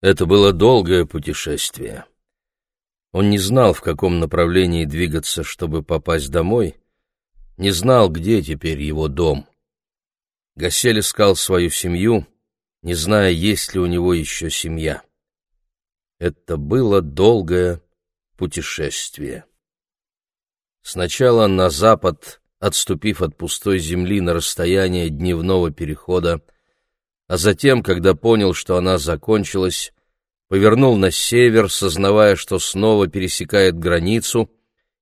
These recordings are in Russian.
Это было долгое путешествие. Он не знал, в каком направлении двигаться, чтобы попасть домой, не знал, где теперь его дом. Гасель искал свою семью, не зная, есть ли у него еще семья. Это было долгое путешествие. Сначала на запад, отступив от пустой земли на расстояние дневного перехода, а затем, когда понял, что она закончилась, повернул на север, сознавая, что снова пересекает границу,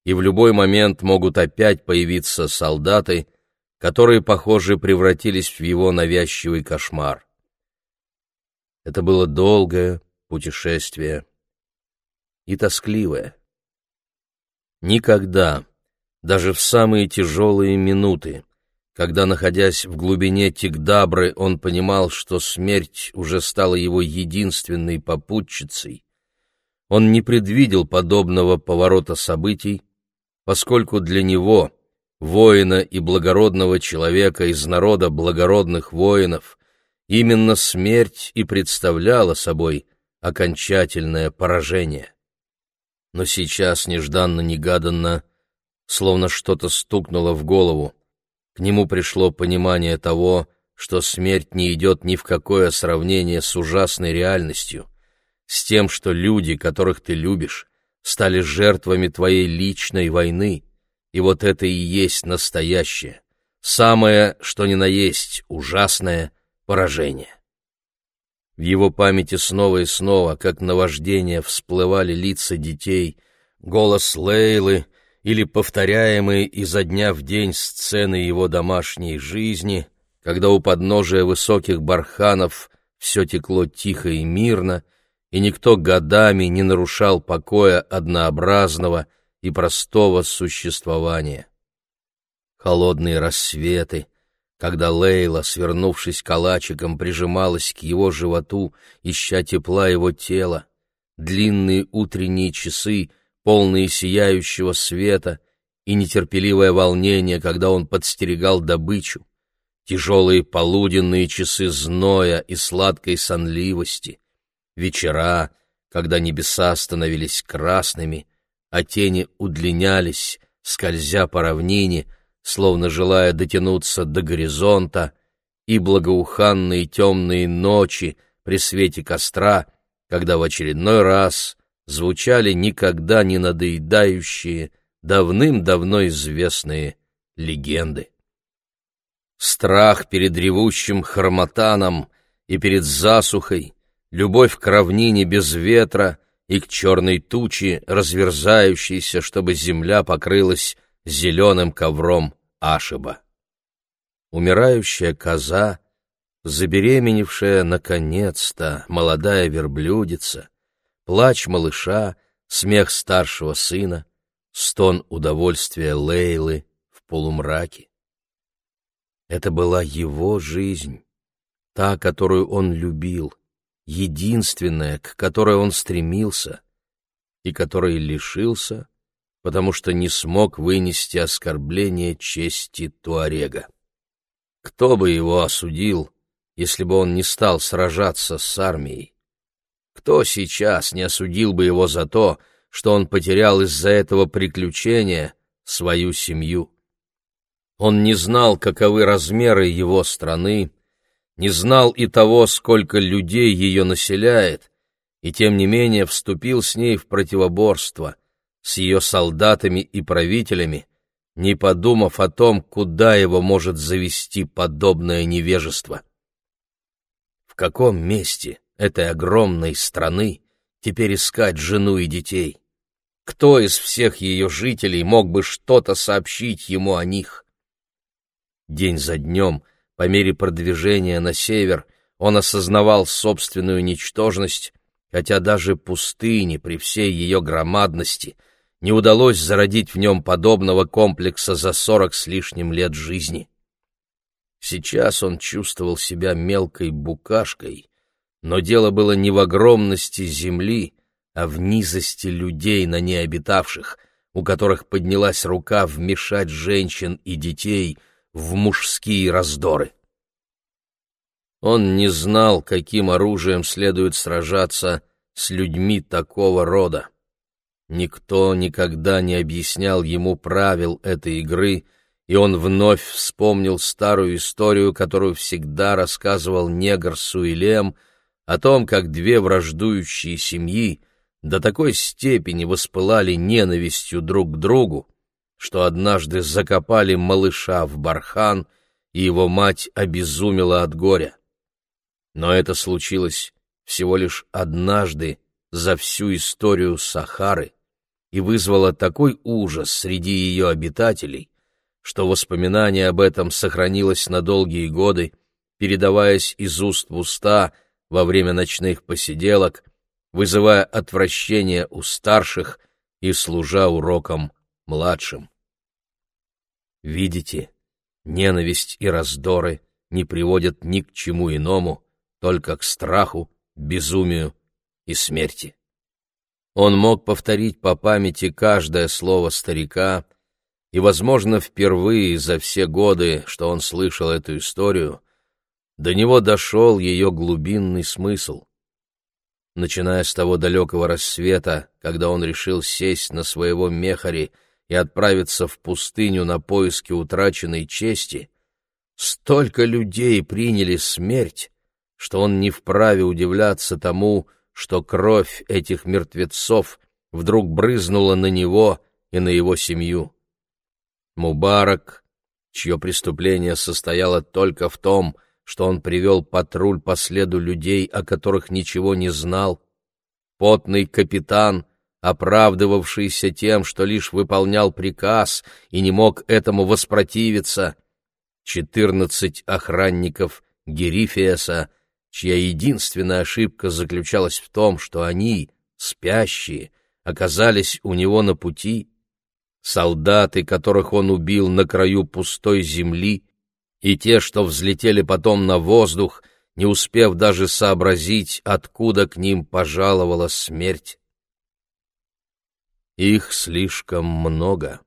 и в любой момент могут опять появиться солдаты, которые, похоже, превратились в его навязчивый кошмар. Это было долгое путешествие и тоскливое. Никогда, даже в самые тяжелые минуты, когда, находясь в глубине Тигдабры, он понимал, что смерть уже стала его единственной попутчицей, он не предвидел подобного поворота событий, поскольку для него, воина и благородного человека из народа благородных воинов, именно смерть и представляла собой окончательное поражение. Но сейчас нежданно-негаданно, словно что-то стукнуло в голову, к нему пришло понимание того, что смерть не идет ни в какое сравнение с ужасной реальностью, с тем, что люди, которых ты любишь, стали жертвами твоей личной войны, и вот это и есть настоящее, самое, что ни на есть, ужасное поражение. В его памяти снова и снова, как наваждение, всплывали лица детей, голос Лейлы, или повторяемые изо дня в день сцены его домашней жизни, когда у подножия высоких барханов все текло тихо и мирно, и никто годами не нарушал покоя однообразного и простого существования. Холодные рассветы, когда Лейла, свернувшись калачиком, прижималась к его животу, ища тепла его тела, длинные утренние часы — полные сияющего света, и нетерпеливое волнение, когда он подстерегал добычу, тяжелые полуденные часы зноя и сладкой сонливости, вечера, когда небеса становились красными, а тени удлинялись, скользя по равнине, словно желая дотянуться до горизонта, и благоуханные темные ночи при свете костра, когда в очередной раз звучали никогда не надоедающие, давным-давно известные легенды. Страх перед ревущим хромотаном и перед засухой, любовь к равнине без ветра и к черной туче, разверзающейся, чтобы земля покрылась зеленым ковром ашиба. Умирающая коза, забеременевшая наконец-то молодая верблюдица — плач малыша, смех старшего сына, стон удовольствия Лейлы в полумраке. Это была его жизнь, та, которую он любил, единственная, к которой он стремился и которой лишился, потому что не смог вынести оскорбление чести Туарега. Кто бы его осудил, если бы он не стал сражаться с армией? Кто сейчас не осудил бы его за то, что он потерял из-за этого приключения свою семью? Он не знал, каковы размеры его страны, не знал и того, сколько людей ее населяет, и тем не менее вступил с ней в противоборство, с ее солдатами и правителями, не подумав о том, куда его может завести подобное невежество. В каком месте этой огромной страны теперь искать жену и детей? Кто из всех ее жителей мог бы что-то сообщить ему о них? День за днем, по мере продвижения на север, он осознавал собственную ничтожность, хотя даже пустыне при всей ее громадности не удалось зародить в нем подобного комплекса за сорок с лишним лет жизни. Сейчас он чувствовал себя мелкой букашкой, но дело было не в огромности земли, а в низости людей на ней обитавших, у которых поднялась рука вмешать женщин и детей в мужские раздоры. Он не знал, каким оружием следует сражаться с людьми такого рода. Никто никогда не объяснял ему правил этой игры, и он вновь вспомнил старую историю, которую всегда рассказывал негр Суилем, о том, как две враждующие семьи до такой степени воспылали ненавистью друг к другу, что однажды закопали малыша в бархан, и его мать обезумела от горя. Но это случилось всего лишь однажды за всю историю Сахары и вызвало такой ужас среди ее обитателей, что воспоминание об этом сохранилось на долгие годы, передаваясь из уст в уста во время ночных посиделок, вызывая отвращение у старших и служа уроком младшим. Видите, ненависть и раздоры не приводят ни к чему иному, только к страху, безумию и смерти. Он мог повторить по памяти каждое слово старика, и, возможно, впервые за все годы, что он слышал эту историю, до него дошел ее глубинный смысл. Начиная с того далекого рассвета, когда он решил сесть на своего мехари и отправиться в пустыню на поиски утраченной чести, столько людей приняли смерть, что он не вправе удивляться тому, что кровь этих мертвецов вдруг брызнула на него и на его семью. Мубарак, чье преступление состояло только в том, что он привел патруль по следу людей, о которых ничего не знал, потный капитан, оправдывавшийся тем, что лишь выполнял приказ и не мог этому воспротивиться, четырнадцать охранников Герифиеса, чья единственная ошибка заключалась в том, что они, спящие, оказались у него на пути, солдаты, которых он убил на краю пустой земли, и те, что взлетели потом на воздух, не успев даже сообразить, откуда к ним пожаловала смерть. Их слишком много,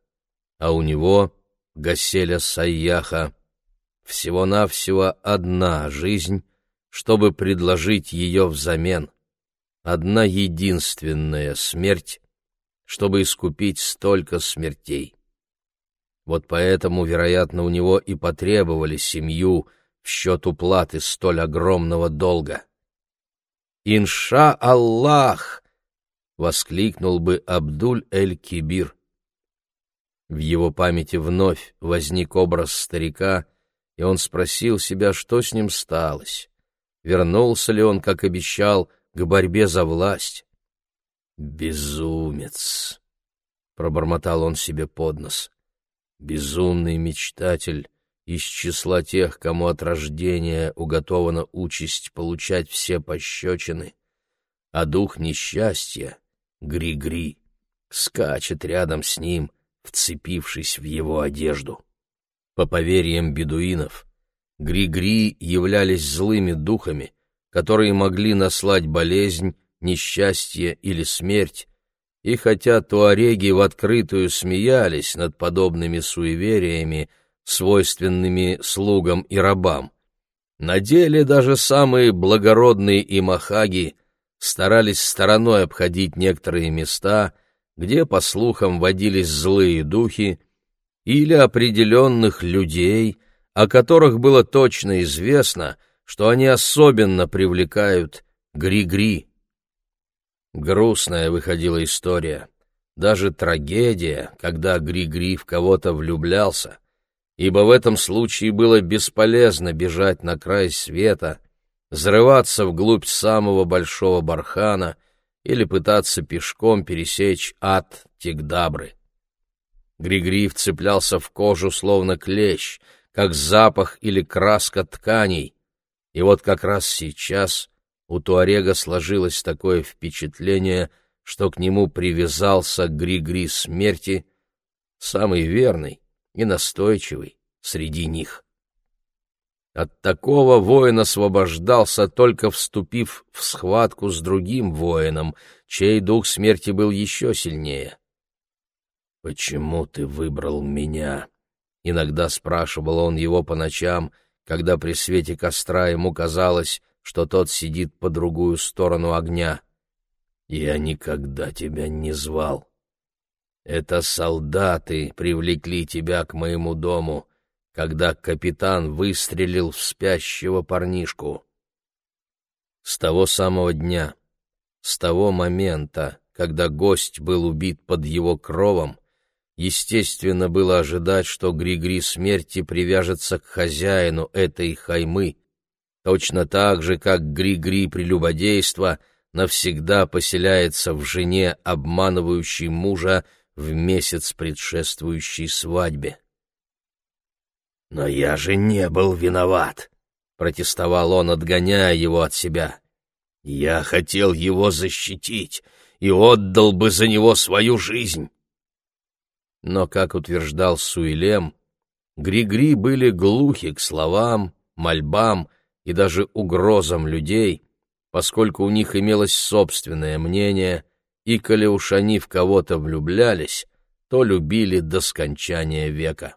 а у него, Гаселя Саяха, всего-навсего одна жизнь, чтобы предложить ее взамен. Одна единственная смерть, чтобы искупить столько смертей. Вот поэтому, вероятно, у него и потребовали семью в счет уплаты столь огромного долга. «Инша Аллах!» — воскликнул бы Абдуль-эль-Кибир. В его памяти вновь возник образ старика, и он спросил себя, что с ним сталось вернулся ли он, как обещал, к борьбе за власть. «Безумец!» — пробормотал он себе под нос. «Безумный мечтатель из числа тех, кому от рождения уготована участь получать все пощечины, а дух несчастья, Гри-Гри, скачет рядом с ним, вцепившись в его одежду. По поверьям бедуинов — Гри-Гри являлись злыми духами, которые могли наслать болезнь, несчастье или смерть, и хотя туареги в открытую смеялись над подобными суевериями, свойственными слугам и рабам, на деле даже самые благородные имахаги старались стороной обходить некоторые места, где, по слухам, водились злые духи, или определенных людей — о которых было точно известно, что они особенно привлекают Гри-Гри. Грустная выходила история, даже трагедия, когда Гри-Гри в кого-то влюблялся, ибо в этом случае было бесполезно бежать на край света, взрываться вглубь самого большого бархана или пытаться пешком пересечь ад Тигдабры. Григри вцеплялся в кожу, словно клещ — как запах или краска тканей. И вот как раз сейчас у Туарега сложилось такое впечатление, что к нему привязался Гри-Гри смерти, самый верный и настойчивый среди них. От такого воин освобождался, только вступив в схватку с другим воином, чей дух смерти был еще сильнее. «Почему ты выбрал меня?» Иногда спрашивал он его по ночам, когда при свете костра ему казалось, что тот сидит по другую сторону огня. «Я никогда тебя не звал. Это солдаты привлекли тебя к моему дому, когда капитан выстрелил в спящего парнишку. С того самого дня, с того момента, когда гость был убит под его кровом, естественно было ожидать, что Григри смерти привяжется к хозяину этой хаймы, точно так же, как Григри прелюбодейства навсегда поселяется в жене, обманывающей мужа в месяц предшествующей свадьбе. «Но я же не был виноват!» — протестовал он, отгоняя его от себя. «Я хотел его защитить и отдал бы за него свою жизнь!» Но, как утверждал Суилем, Григри были глухи к словам, мольбам и даже угрозам людей, поскольку у них имелось собственное мнение, и коли уж они в кого-то влюблялись, то любили до скончания века.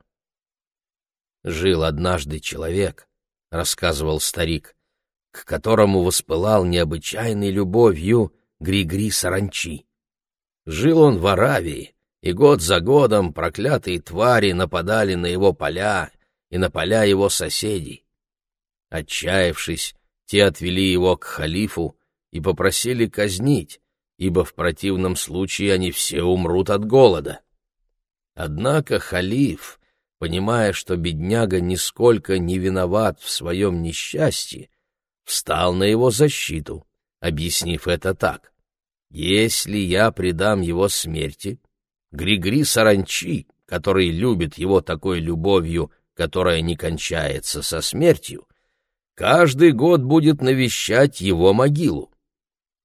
Жил однажды человек, — рассказывал старик, — к которому воспылал необычайной любовью Григри Саранчи. Жил он в Аравии, и год за годом проклятые твари нападали на его поля и на поля его соседей. Отчаявшись, те отвели его к халифу и попросили казнить, ибо в противном случае они все умрут от голода. Однако халиф, понимая, что бедняга нисколько не виноват в своем несчастье, встал на его защиту, объяснив это так. «Если я предам его смерти, Григри Саранчи, который любит его такой любовью, которая не кончается со смертью, каждый год будет навещать его могилу.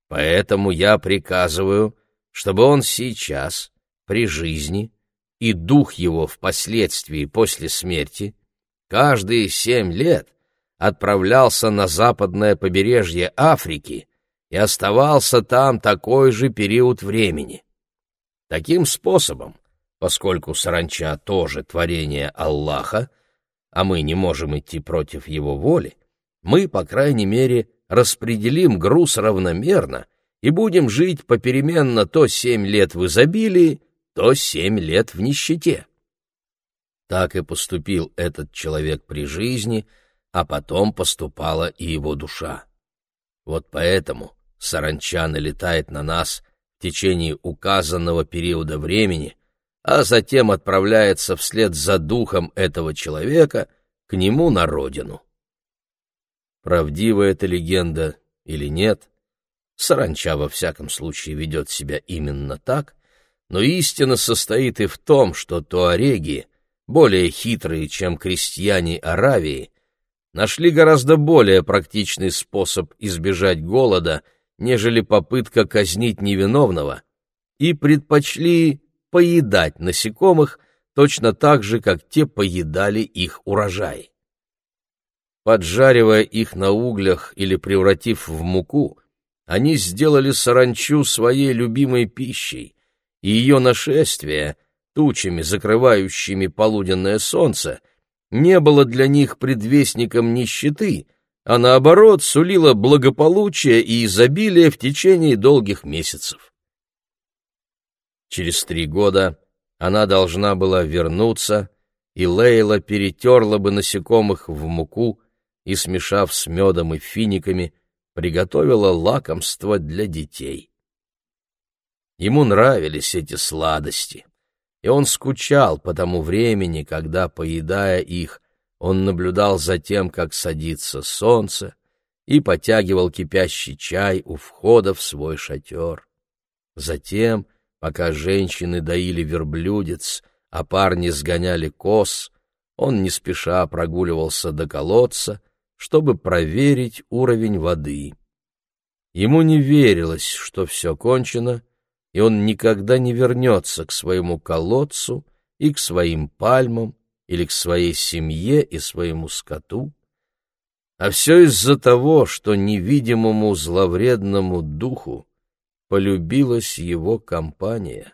Поэтому я приказываю, чтобы он сейчас, при жизни, и дух его впоследствии после смерти, каждые семь лет отправлялся на западное побережье Африки и оставался там такой же период времени. Таким способом, поскольку саранча тоже творение Аллаха, а мы не можем идти против его воли, мы, по крайней мере, распределим груз равномерно и будем жить попеременно то семь лет в изобилии, то семь лет в нищете. Так и поступил этот человек при жизни, а потом поступала и его душа. Вот поэтому саранча налетает на нас в течение указанного периода времени, а затем отправляется вслед за духом этого человека к нему на родину. Правдива эта легенда или нет, саранча во всяком случае ведет себя именно так, но истина состоит и в том, что туареги, более хитрые, чем крестьяне Аравии, нашли гораздо более практичный способ избежать голода, нежели попытка казнить невиновного, и предпочли поедать насекомых точно так же, как те поедали их урожай. Поджаривая их на углях или превратив в муку, они сделали саранчу своей любимой пищей, и ее нашествие, тучами, закрывающими полуденное солнце, не было для них предвестником нищеты, а наоборот сулило благополучие и изобилие в течение долгих месяцев. Через три года она должна была вернуться, и Лейла перетерла бы насекомых в муку и, смешав с медом и финиками, приготовила лакомство для детей. Ему нравились эти сладости, и он скучал по тому времени, когда, поедая их, он наблюдал за тем, как садится солнце, и потягивал кипящий чай у входа в свой шатер. Затем, пока женщины доили верблюдец, а парни сгоняли коз, он не спеша прогуливался до колодца, чтобы проверить уровень воды. Ему не верилось, что все кончено, и он никогда не вернется к своему колодцу и к своим пальмам или к своей семье и своему скоту, а все из-за того, что невидимому зловредному духу полюбилась его компания.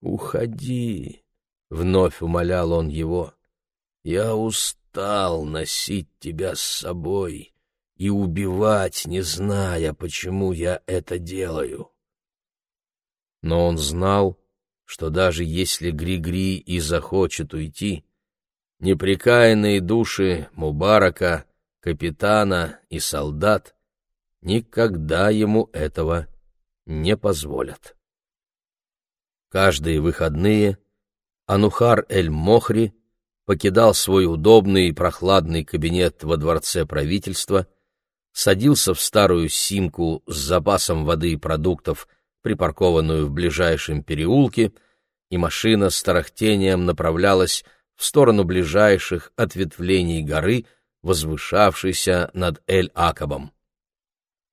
«Уходи», — вновь умолял он его, — «я устал» устал носить тебя с собой и убивать, не зная, почему я это делаю. Но он знал, что даже если Гри-Гри и захочет уйти, непрекаянные души Мубарака, капитана и солдат никогда ему этого не позволят. Каждые выходные Анухар эль-Мохри покидал свой удобный и прохладный кабинет во дворце правительства, садился в старую симку с запасом воды и продуктов, припаркованную в ближайшем переулке, и машина с тарахтением направлялась в сторону ближайших ответвлений горы, возвышавшейся над Эль-Акабом.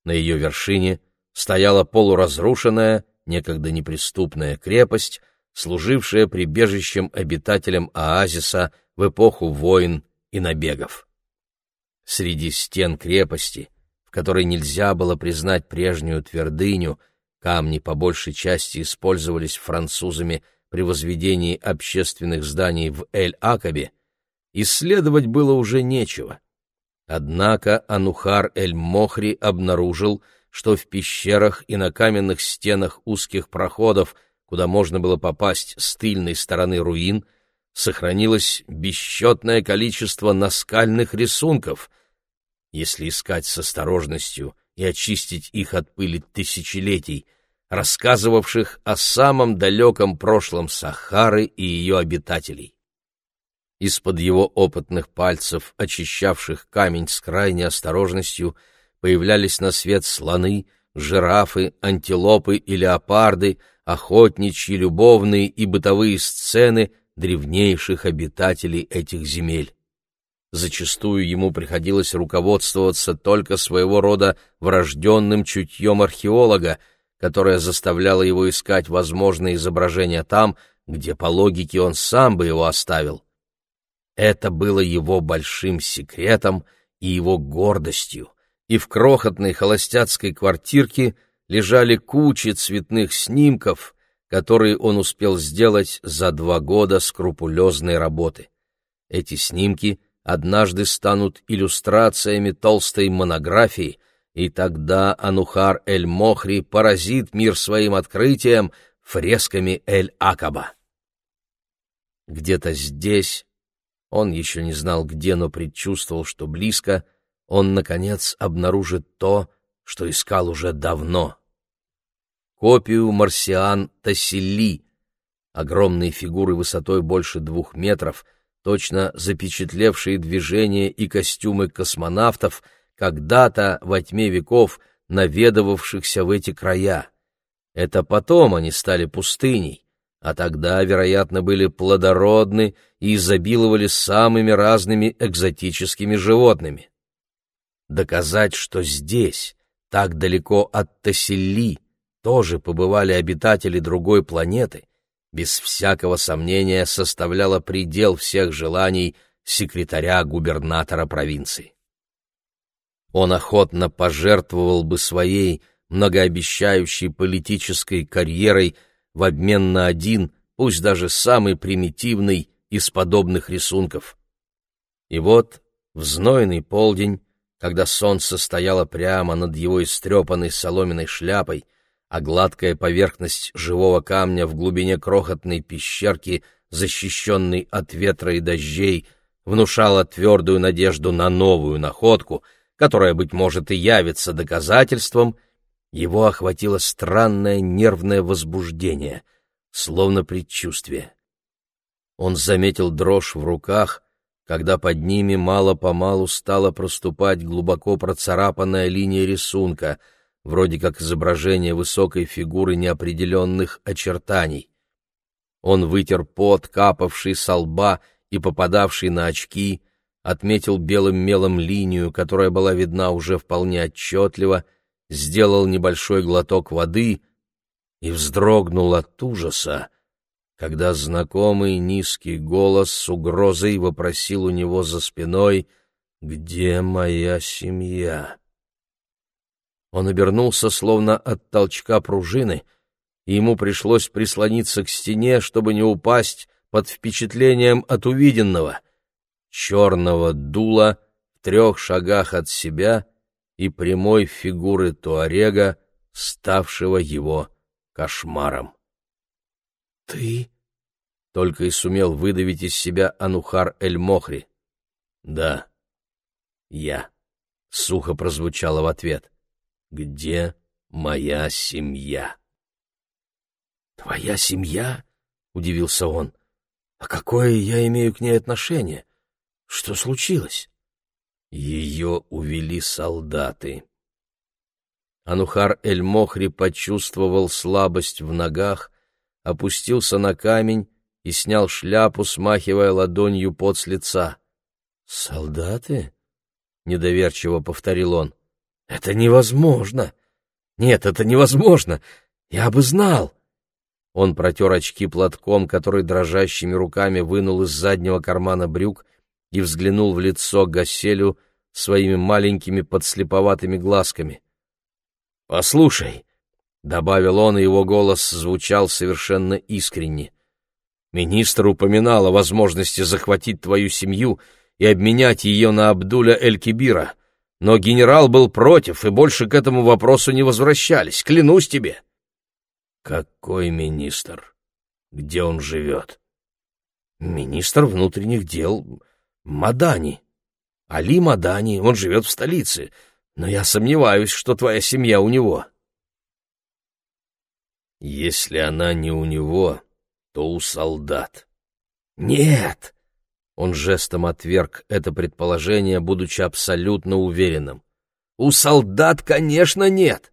На ее вершине стояла полуразрушенная, некогда неприступная крепость, служившая прибежищем обитателям оазиса в эпоху войн и набегов. Среди стен крепости, в которой нельзя было признать прежнюю твердыню, камни по большей части использовались французами при возведении общественных зданий в Эль-Акабе, исследовать было уже нечего. Однако Анухар Эль-Мохри обнаружил, что в пещерах и на каменных стенах узких проходов, куда можно было попасть с тыльной стороны руин, сохранилось бесчетное количество наскальных рисунков. Если искать с осторожностью и очистить их от пыли тысячелетий, рассказывавших о самом далеком прошлом Сахары и ее обитателей. Из-под его опытных пальцев, очищавших камень с крайней осторожностью, появлялись на свет слоны, жирафы, антилопы и леопарды, охотничьи, любовные и бытовые сцены древнейших обитателей этих земель. Зачастую ему приходилось руководствоваться только своего рода врожденным чутьем археолога, которое заставляло его искать возможные изображения там, где по логике он сам бы его оставил. Это было его большим секретом и его гордостью, и в крохотной холостяцкой квартирке лежали кучи цветных снимков, которые он успел сделать за два года скрупулезной работы. Эти снимки однажды станут иллюстрациями толстой монографии, и тогда Анухар эль-Мохри поразит мир своим открытием фресками Эль-Акаба. Где-то здесь, он еще не знал где, но предчувствовал, что близко, он, наконец, обнаружит то, что искал уже давно. Копию марсиан Тассили, огромные фигуры высотой больше двух метров, точно запечатлевшие движения и костюмы космонавтов, когда-то во тьме веков наведывавшихся в эти края. Это потом они стали пустыней, а тогда, вероятно, были плодородны и изобиловали самыми разными экзотическими животными. Доказать, что здесь, так далеко от Тассили, тоже побывали обитатели другой планеты, без всякого сомнения составляло предел всех желаний секретаря-губернатора провинции. Он охотно пожертвовал бы своей многообещающей политической карьерой в обмен на один, пусть даже самый примитивный из подобных рисунков. И вот в знойный полдень, когда солнце стояло прямо над его истрепанной соломенной шляпой, а гладкая поверхность живого камня в глубине крохотной пещерки, защищенной от ветра и дождей, внушала твердую надежду на новую находку, которая, быть может, и явится доказательством — его охватило странное нервное возбуждение, словно предчувствие. Он заметил дрожь в руках, когда под ними мало-помалу стала проступать глубоко процарапанная линия рисунка, вроде как изображение высокой фигуры неопределенных очертаний. Он вытер пот, капавший со лба и попадавший на очки, отметил белым мелом линию, которая была видна уже вполне отчетливо — сделал небольшой глоток воды и вздрогнул от ужаса, когда знакомый низкий голос с угрозой вопросил у него за спиной «Где моя семья?». Он обернулся, словно от толчка пружины, и ему пришлось прислониться к стене, чтобы не упасть под впечатлением от увиденного. черного дула в трех шагах от себя и прямой фигуры Туарега, ставшего его кошмаром. «Ты?» — только и сумел выдавить из себя Анухар Эль-Мохри. «Да, я», — сухо прозвучало в ответ. «Где моя семья?» «Твоя семья?» — удивился он. «А какое я имею к ней отношение? Что случилось?» Ее увели солдаты. Анухар Эль-Мохри почувствовал слабость в ногах, опустился на камень и снял шляпу, смахивая ладонью пот с лица. «Солдаты?» — недоверчиво повторил он. «Это невозможно! Нет, это невозможно! Я бы знал!» Он протер очки платком, который дрожащими руками вынул из заднего кармана брюк и взглянул в лицо Гаселю своими маленькими подслеповатыми глазками. «Послушай», — добавил он, и его голос звучал совершенно искренне, — «министр упоминал о возможности захватить твою семью и обменять ее на Абдуля Эль-Кибира, но генерал был против, и больше к этому вопросу не возвращались, клянусь тебе». «Какой министр? Где он живет?» «Министр внутренних дел Мадани. Али Мадани, он живет в столице, но я сомневаюсь, что твоя семья у него». «Если она не у него, то у солдат». «Нет!» Он жестом отверг это предположение, будучи абсолютно уверенным. «У солдат, конечно, нет!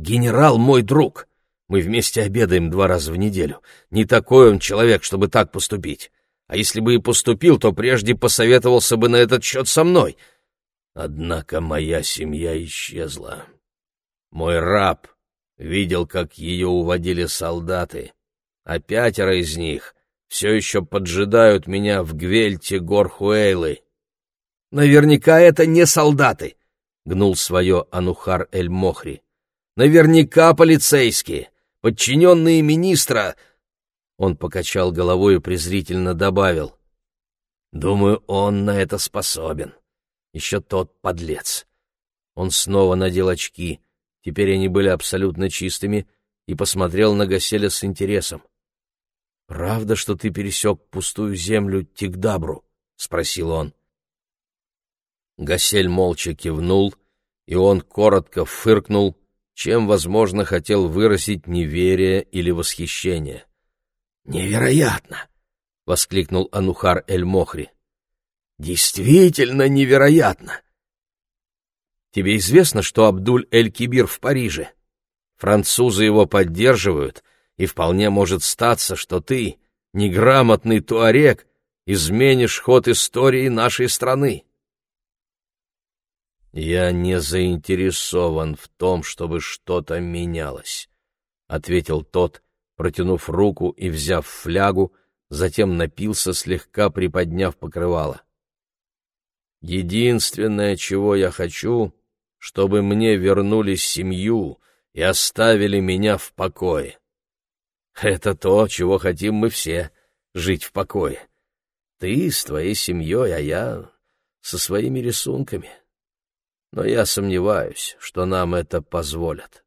Генерал мой друг. Мы вместе обедаем два раза в неделю. Не такой он человек, чтобы так поступить. А если бы и поступил, то прежде посоветовался бы на этот счет со мной. Однако моя семья исчезла. Мой раб видел, как ее уводили солдаты, а пятеро из них все еще поджидают меня в Гвельте гор Хуэйлы. Наверняка это не солдаты, — гнул свое Анухар Эль-Мохри. Наверняка полицейские, подчиненные министра — он покачал головой и презрительно добавил. «Думаю, он на это способен. Еще тот подлец». Он снова надел очки, теперь они были абсолютно чистыми, и посмотрел на Гаселя с интересом. «Правда, что ты пересек пустую землю Тигдабру?» — спросил он. Гасель молча кивнул, и он коротко фыркнул, чем, возможно, хотел выразить неверие или восхищение. «Невероятно!» — воскликнул Анухар Эль-Мохри. «Действительно невероятно!» «Тебе известно, что Абдуль Эль-Кибир в Париже? Французы его поддерживают, и вполне может статься, что ты, неграмотный туарек, изменишь ход истории нашей страны». «Я не заинтересован в том, чтобы что-то менялось», — ответил тот, протянув руку и взяв флягу, затем напился, слегка приподняв покрывало. «Единственное, чего я хочу, чтобы мне вернули семью и оставили меня в покое. Это то, чего хотим мы все — жить в покое. Ты с твоей семьей, а я со своими рисунками. Но я сомневаюсь, что нам это позволят».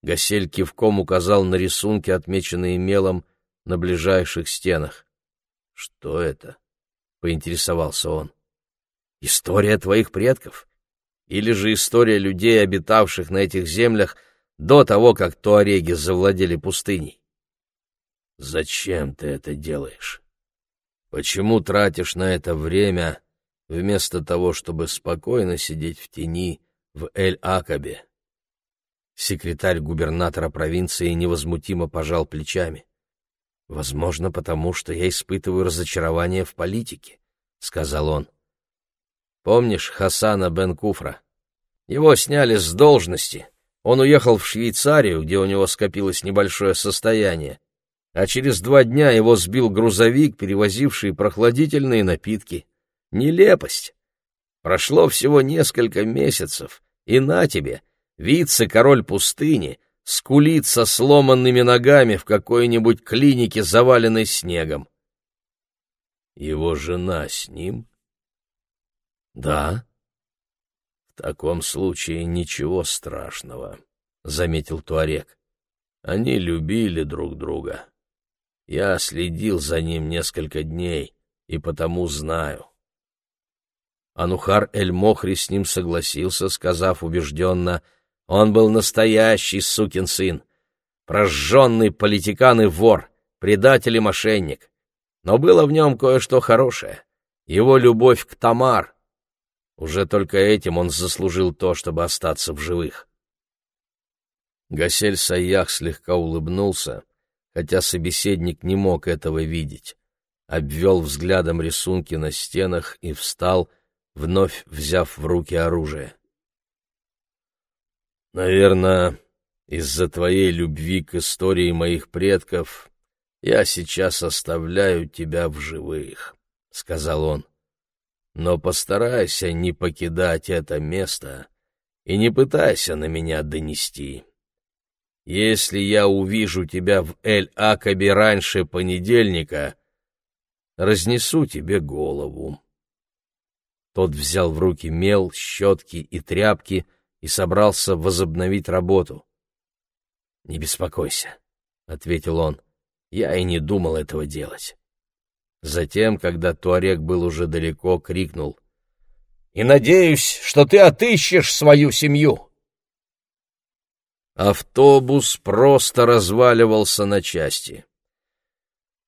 Гасель кивком указал на рисунки, отмеченные мелом на ближайших стенах. «Что это?» — поинтересовался он. «История твоих предков? Или же история людей, обитавших на этих землях до того, как туареги завладели пустыней?» «Зачем ты это делаешь? Почему тратишь на это время, вместо того, чтобы спокойно сидеть в тени в Эль-Акабе?» Секретарь губернатора провинции невозмутимо пожал плечами. «Возможно, потому что я испытываю разочарование в политике», — сказал он. «Помнишь Хасана бен Куфра? Его сняли с должности. Он уехал в Швейцарию, где у него скопилось небольшое состояние, а через два дня его сбил грузовик, перевозивший прохладительные напитки. Нелепость! Прошло всего несколько месяцев, и на тебе — вице-король пустыни, скулит со сломанными ногами в какой-нибудь клинике, заваленной снегом. Его жена с ним? Да. В таком случае ничего страшного, заметил Туарек. Они любили друг друга. Я следил за ним несколько дней и потому знаю. Анухар Эль-Мохри с ним согласился, сказав убежденно, он был настоящий сукин сын, прожженный политикан и вор, предатель и мошенник. Но было в нем кое-что хорошее — его любовь к Тамар. Уже только этим он заслужил то, чтобы остаться в живых. Гасель Саях слегка улыбнулся, хотя собеседник не мог этого видеть, обвел взглядом рисунки на стенах и встал, вновь взяв в руки оружие. «Наверное, из-за твоей любви к истории моих предков я сейчас оставляю тебя в живых», — сказал он. «Но постарайся не покидать это место и не пытайся на меня донести». Если я увижу тебя в Эль-Акабе раньше понедельника, разнесу тебе голову. Тот взял в руки мел, щетки и тряпки и собрался возобновить работу. — Не беспокойся, — ответил он, — я и не думал этого делать. Затем, когда Туарек был уже далеко, крикнул. — И надеюсь, что ты отыщешь свою семью! — Автобус просто разваливался на части.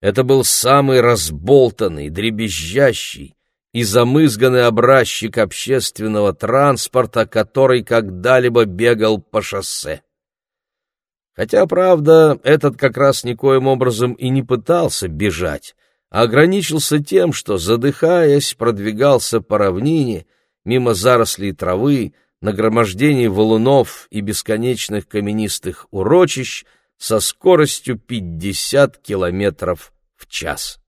Это был самый разболтанный, дребезжащий и замызганный образчик общественного транспорта, который когда-либо бегал по шоссе. Хотя, правда, этот как раз никоим образом и не пытался бежать, ограничился тем, что, задыхаясь, продвигался по равнине, мимо зарослей травы, нагромождений валунов и бесконечных каменистых урочищ со скоростью 50 километров в час.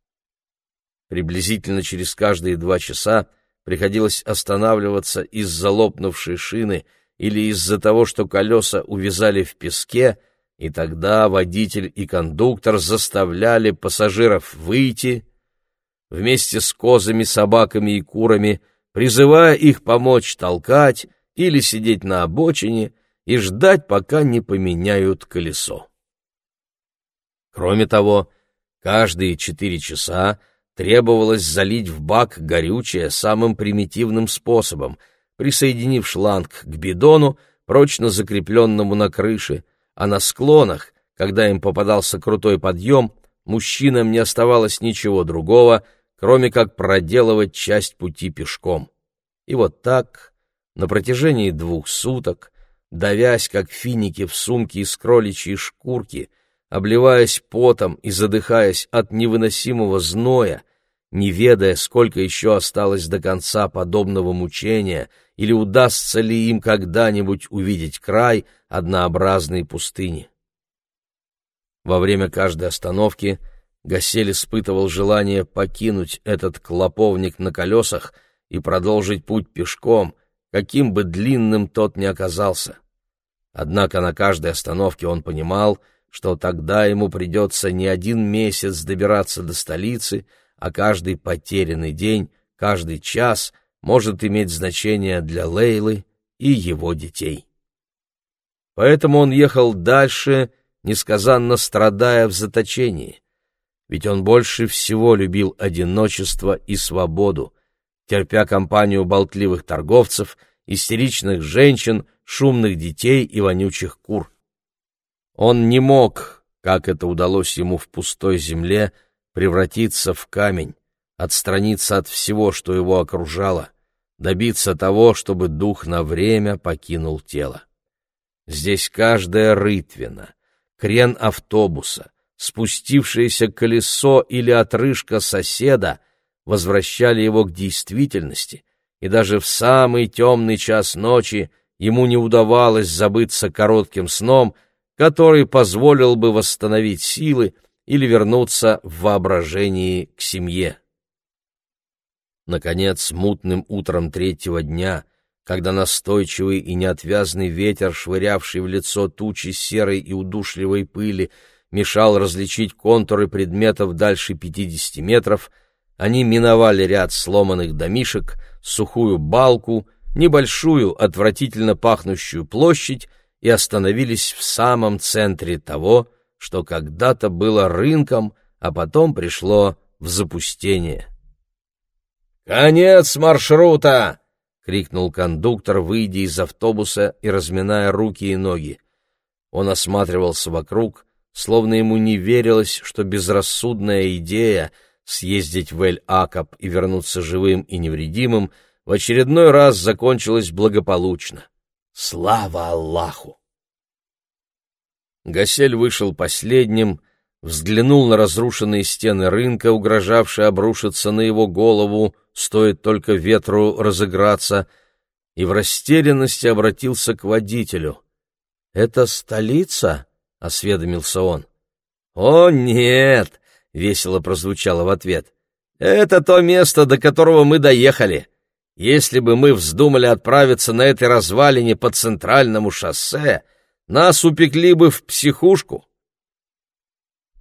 Приблизительно через каждые два часа приходилось останавливаться из-за лопнувшей шины или из-за того, что колеса увязали в песке, и тогда водитель и кондуктор заставляли пассажиров выйти вместе с козами, собаками и курами, призывая их помочь толкать, или сидеть на обочине и ждать, пока не поменяют колесо. Кроме того, каждые четыре часа требовалось залить в бак горючее самым примитивным способом, присоединив шланг к бидону, прочно закрепленному на крыше, а на склонах, когда им попадался крутой подъем, мужчинам не оставалось ничего другого, кроме как проделывать часть пути пешком. И вот так на протяжении двух суток, давясь, как финики в сумке из кроличьей шкурки, обливаясь потом и задыхаясь от невыносимого зноя, не ведая, сколько еще осталось до конца подобного мучения, или удастся ли им когда-нибудь увидеть край однообразной пустыни. Во время каждой остановки Гасель испытывал желание покинуть этот клоповник на колесах и продолжить путь пешком, каким бы длинным тот ни оказался. Однако на каждой остановке он понимал, что тогда ему придется не один месяц добираться до столицы, а каждый потерянный день, каждый час может иметь значение для Лейлы и его детей. Поэтому он ехал дальше, несказанно страдая в заточении, ведь он больше всего любил одиночество и свободу, терпя компанию болтливых торговцев, истеричных женщин, шумных детей и вонючих кур. Он не мог, как это удалось ему в пустой земле, превратиться в камень, отстраниться от всего, что его окружало, добиться того, чтобы дух на время покинул тело. Здесь каждая рытвина, крен автобуса, спустившееся колесо или отрыжка соседа — возвращали его к действительности, и даже в самый темный час ночи ему не удавалось забыться коротким сном, который позволил бы восстановить силы или вернуться в воображении к семье. Наконец, мутным утром третьего дня, когда настойчивый и неотвязный ветер, швырявший в лицо тучи серой и удушливой пыли, мешал различить контуры предметов дальше пятидесяти метров, они миновали ряд сломанных домишек, сухую балку, небольшую, отвратительно пахнущую площадь и остановились в самом центре того, что когда-то было рынком, а потом пришло в запустение. «Конец маршрута!» — крикнул кондуктор, выйдя из автобуса и разминая руки и ноги. Он осматривался вокруг, словно ему не верилось, что безрассудная идея съездить в Эль-Акаб и вернуться живым и невредимым в очередной раз закончилась благополучно. Слава Аллаху! Гасель вышел последним, взглянул на разрушенные стены рынка, угрожавшие обрушиться на его голову, стоит только ветру разыграться, и в растерянности обратился к водителю. «Это столица?» — осведомился он. «О, нет!» — весело прозвучало в ответ. «Это то место, до которого мы доехали. Если бы мы вздумали отправиться на этой развалине по центральному шоссе, нас упекли бы в психушку.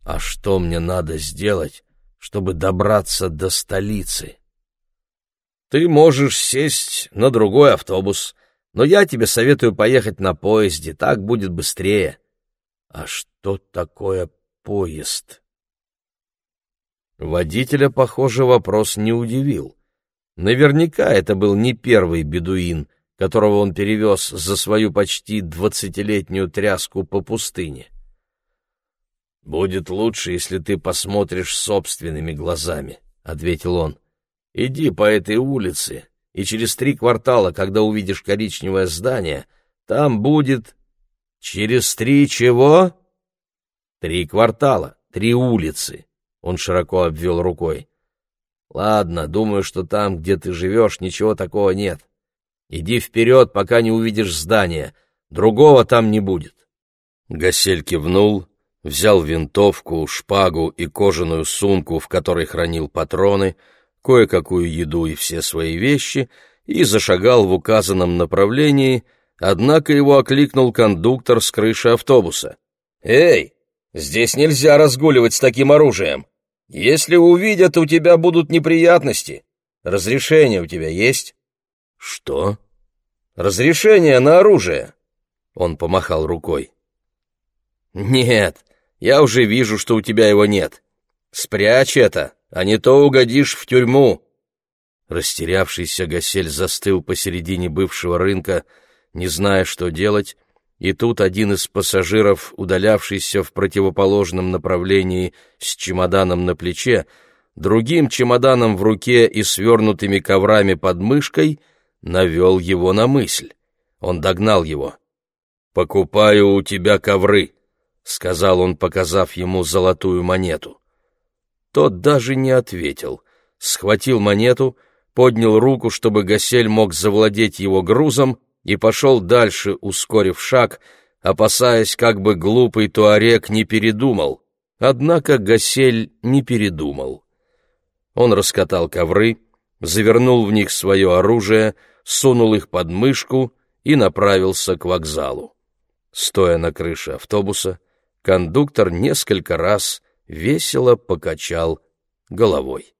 А что мне надо сделать, чтобы добраться до столицы? Ты можешь сесть на другой автобус, но я тебе советую поехать на поезде, так будет быстрее. А что такое поезд? Водителя, похоже, вопрос не удивил. Наверняка это был не первый бедуин — которого он перевез за свою почти двадцатилетнюю тряску по пустыне. «Будет лучше, если ты посмотришь собственными глазами», — ответил он. «Иди по этой улице, и через три квартала, когда увидишь коричневое здание, там будет...» «Через три чего?» «Три квартала, три улицы», — он широко обвел рукой. «Ладно, думаю, что там, где ты живешь, ничего такого нет. Иди вперед, пока не увидишь здание. Другого там не будет. Гасель кивнул, взял винтовку, шпагу и кожаную сумку, в которой хранил патроны, кое-какую еду и все свои вещи, и зашагал в указанном направлении, однако его окликнул кондуктор с крыши автобуса. «Эй, здесь нельзя разгуливать с таким оружием. Если увидят, у тебя будут неприятности. Разрешение у тебя есть?» «Что?» «Разрешение на оружие!» Он помахал рукой. «Нет, я уже вижу, что у тебя его нет. Спрячь это, а не то угодишь в тюрьму!» Растерявшийся Гасель застыл посередине бывшего рынка, не зная, что делать, и тут один из пассажиров, удалявшийся в противоположном направлении с чемоданом на плече, другим чемоданом в руке и свернутыми коврами под мышкой — навел его на мысль. Он догнал его. «Покупаю у тебя ковры», — сказал он, показав ему золотую монету. Тот даже не ответил, схватил монету, поднял руку, чтобы Гасель мог завладеть его грузом, и пошел дальше, ускорив шаг, опасаясь, как бы глупый туарек не передумал. Однако Гасель не передумал. Он раскатал ковры, завернул в них свое оружие, сунул их под мышку и направился к вокзалу. Стоя на крыше автобуса, кондуктор несколько раз весело покачал головой.